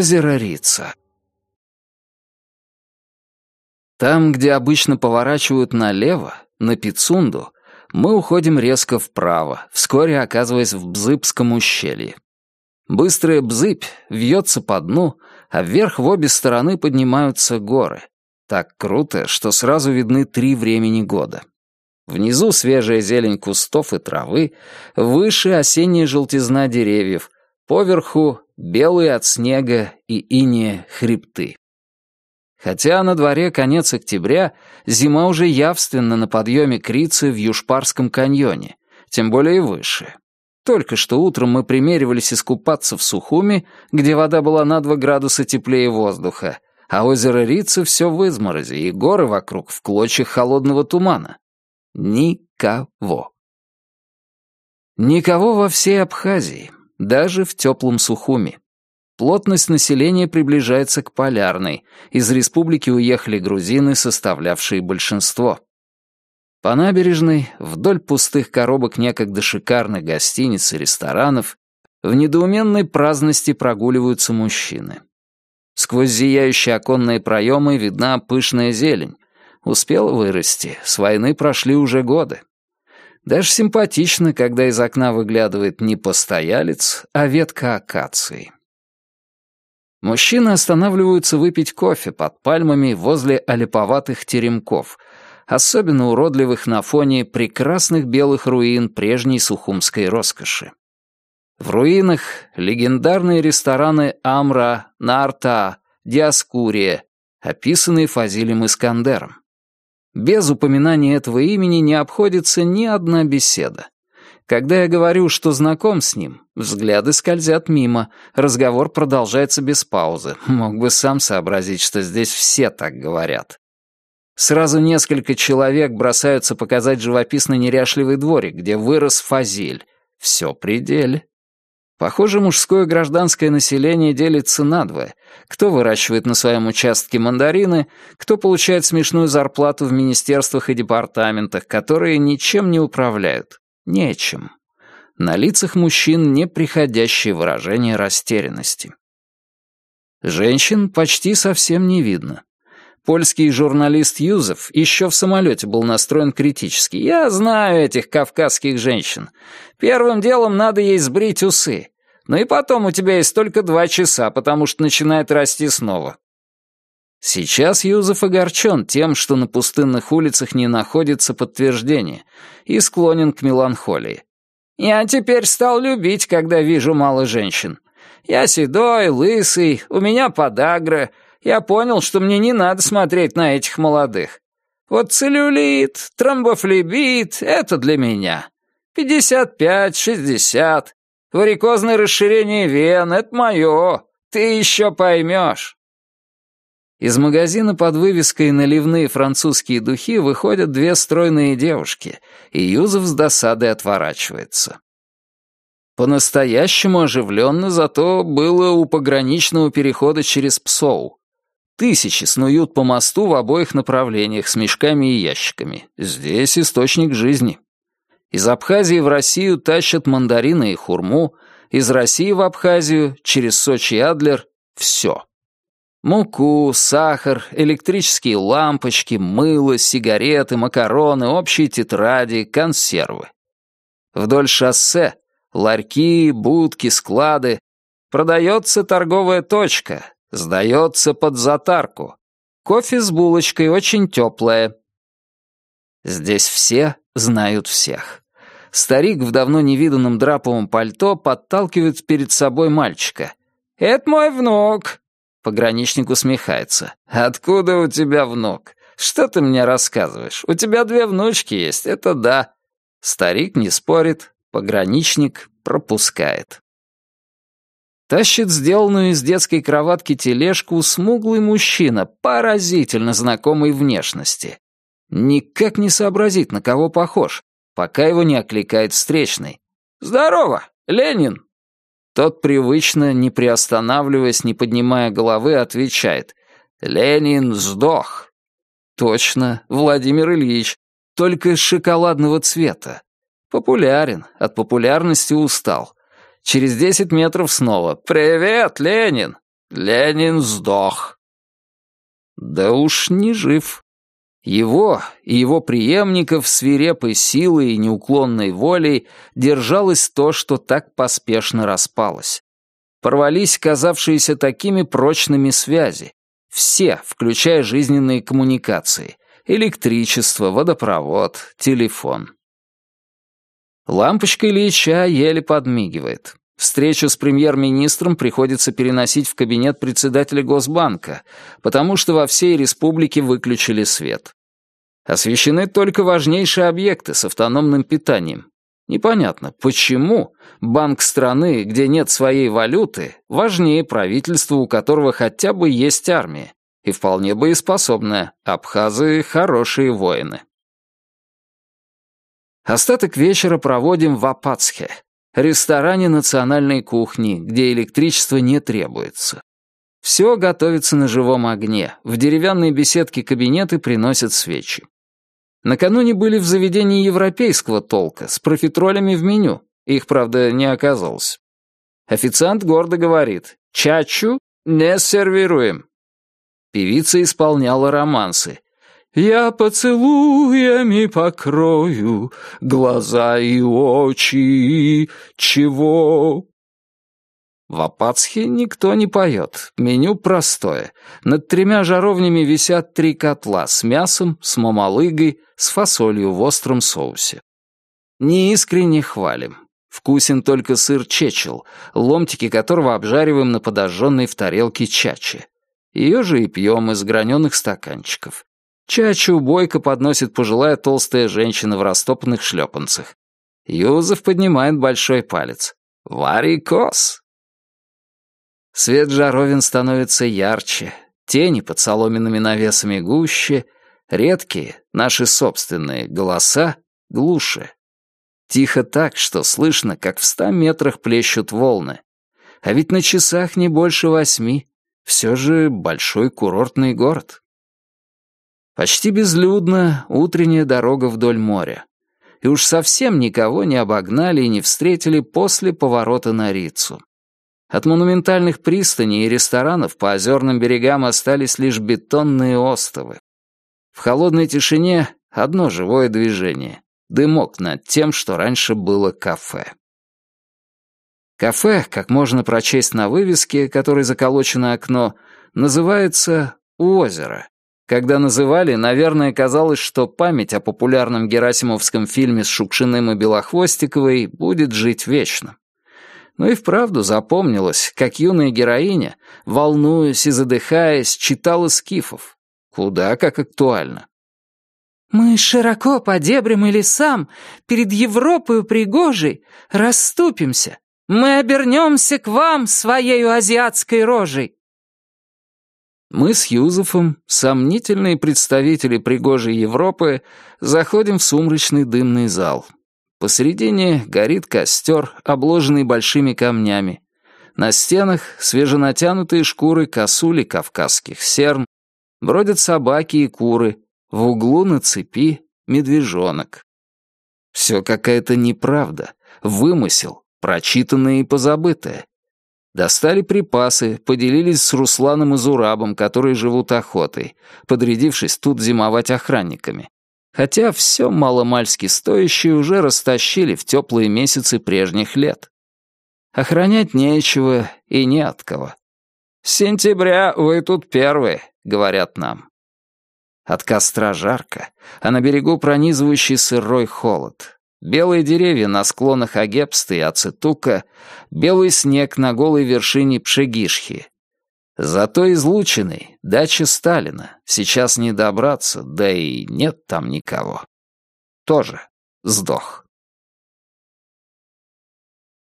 Озеро Рица. Там, где обычно поворачивают налево, на Пицунду, мы уходим резко вправо, вскоре оказываясь в Бзыбском ущелье. Быстрая Бзыбь вьется по дну, а вверх в обе стороны поднимаются горы. Так круто, что сразу видны три времени года. Внизу свежая зелень кустов и травы, выше осенняя желтизна деревьев, поверху белые от снега и иния хребты. Хотя на дворе конец октября, зима уже явственно на подъеме Крицы в Юшпарском каньоне, тем более и выше. Только что утром мы примеривались искупаться в Сухуми, где вода была на 2 градуса теплее воздуха, а озеро Рица все в изморозе, и горы вокруг в клочьях холодного тумана. Никого. Никого во всей Абхазии, даже в теплом Сухуми. Плотность населения приближается к полярной. Из республики уехали грузины, составлявшие большинство. По набережной, вдоль пустых коробок некогда шикарных гостиниц и ресторанов, в недоуменной праздности прогуливаются мужчины. Сквозь зияющие оконные проемы видна пышная зелень. Успела вырасти, с войны прошли уже годы. Даже симпатично, когда из окна выглядывает не постоялец, а ветка акации. Мужчины останавливаются выпить кофе под пальмами возле олиповатых теремков, особенно уродливых на фоне прекрасных белых руин прежней сухумской роскоши. В руинах легендарные рестораны Амра, Нарта, Диаскурия, описанные Фазилем Искандером. Без упоминания этого имени не обходится ни одна беседа. Когда я говорю, что знаком с ним, взгляды скользят мимо, разговор продолжается без паузы. Мог бы сам сообразить, что здесь все так говорят. Сразу несколько человек бросаются показать живописный неряшливый дворик, где вырос фазиль. Все пределе. Похоже, мужское гражданское население делится надвое. Кто выращивает на своем участке мандарины, кто получает смешную зарплату в министерствах и департаментах, которые ничем не управляют нечем. На лицах мужчин неприходящее выражение растерянности. Женщин почти совсем не видно. Польский журналист Юзеф еще в самолете был настроен критически. «Я знаю этих кавказских женщин. Первым делом надо ей сбрить усы. Ну и потом у тебя есть только два часа, потому что начинает расти снова. Сейчас Юзеф огорчен тем, что на пустынных улицах не находится подтверждения, и склонен к меланхолии. «Я теперь стал любить, когда вижу мало женщин. Я седой, лысый, у меня подагра. Я понял, что мне не надо смотреть на этих молодых. Вот целлюлит, тромбофлебит — это для меня. Пятьдесят пять, шестьдесят. Варикозное расширение вен — это мое. Ты еще поймешь». Из магазина под вывеской «Наливные французские духи» выходят две стройные девушки, и Юзеф с досадой отворачивается. По-настоящему оживленно зато было у пограничного перехода через Псоу. Тысячи снуют по мосту в обоих направлениях с мешками и ящиками. Здесь источник жизни. Из Абхазии в Россию тащат мандарины и хурму, из России в Абхазию, через Сочи и Адлер — все. Муку, сахар, электрические лампочки, мыло, сигареты, макароны, общие тетради, консервы. Вдоль шоссе ларьки, будки, склады. Продается торговая точка, сдается под затарку. Кофе с булочкой очень теплое. Здесь все знают всех. Старик в давно невиданном драповом пальто подталкивает перед собой мальчика. «Это мой внук. Пограничник усмехается. «Откуда у тебя внук? Что ты мне рассказываешь? У тебя две внучки есть, это да». Старик не спорит, пограничник пропускает. Тащит сделанную из детской кроватки тележку смуглый мужчина, поразительно знакомой внешности. Никак не сообразит, на кого похож, пока его не окликает встречный. «Здорово, Ленин!» Тот привычно, не приостанавливаясь, не поднимая головы, отвечает «Ленин сдох». Точно, Владимир Ильич, только шоколадного цвета. Популярен, от популярности устал. Через десять метров снова «Привет, Ленин!» Ленин сдох». Да уж не жив. Его и его преемников свирепой силой и неуклонной волей держалось то, что так поспешно распалось. Порвались казавшиеся такими прочными связи. Все, включая жизненные коммуникации. Электричество, водопровод, телефон. Лампочка Ильича еле подмигивает. Встречу с премьер-министром приходится переносить в кабинет председателя Госбанка, потому что во всей республике выключили свет. Освещены только важнейшие объекты с автономным питанием. Непонятно, почему банк страны, где нет своей валюты, важнее правительства, у которого хотя бы есть армия, и вполне боеспособная. Абхазы — хорошие воины. Остаток вечера проводим в Апацхе, ресторане национальной кухни, где электричество не требуется. Все готовится на живом огне, в деревянной беседке кабинеты приносят свечи. Накануне были в заведении европейского толка, с профитролями в меню. Их, правда, не оказалось. Официант гордо говорит «Чачу не сервируем». Певица исполняла романсы. Я поцелуями покрою глаза и очи, чего? В Апацхе никто не поет, меню простое. Над тремя жаровнями висят три котла с мясом, с мамалыгой, с фасолью в остром соусе. Неискренне хвалим. Вкусен только сыр чечел, ломтики которого обжариваем на подожженной в тарелке чаче. Ее же и пьем из граненых стаканчиков. Чачу бойко подносит пожилая толстая женщина в растопанных шлепанцах. Юзеф поднимает большой палец. «Варикос!» Свет жаровин становится ярче, тени под соломенными навесами гуще, редкие, наши собственные, голоса глуше. Тихо так, что слышно, как в ста метрах плещут волны. А ведь на часах не больше восьми. Все же большой курортный город. Почти безлюдно утренняя дорога вдоль моря. И уж совсем никого не обогнали и не встретили после поворота на Рицу. От монументальных пристаней и ресторанов по озерным берегам остались лишь бетонные остовы. В холодной тишине одно живое движение — дымок над тем, что раньше было кафе. Кафе, как можно прочесть на вывеске, которой заколочено окно, называется «У озера», когда называли, наверное, казалось, что память о популярном герасимовском фильме с Шукшиным и Белохвостиковой будет жить вечно. Но и вправду запомнилось, как юная героиня, волнуясь и задыхаясь, читала скифов. Куда как актуально. «Мы широко по дебрям и лесам, перед Европою пригожей, расступимся. Мы обернемся к вам своею азиатской рожей. Мы с Юзефом, сомнительные представители пригожей Европы, заходим в сумрачный дымный зал. Посередине горит костер, обложенный большими камнями. На стенах свеженатянутые шкуры косули кавказских серн, бродят собаки и куры, в углу на цепи медвежонок. Все какая-то неправда, вымысел, прочитанное и позабытое. Достали припасы, поделились с Русланом и Зурабом, которые живут охотой, подрядившись тут зимовать охранниками. Хотя все маломальски стоящее уже растащили в теплые месяцы прежних лет. Охранять нечего и не от кого. «С сентября вы тут первые», — говорят нам. От костра жарко, а на берегу пронизывающий сырой холод. Белые деревья на склонах Агепсты и Ацетука, белый снег на голой вершине Пшегишхи. Зато излученный, дача Сталина, сейчас не добраться, да и нет там никого. Тоже сдох.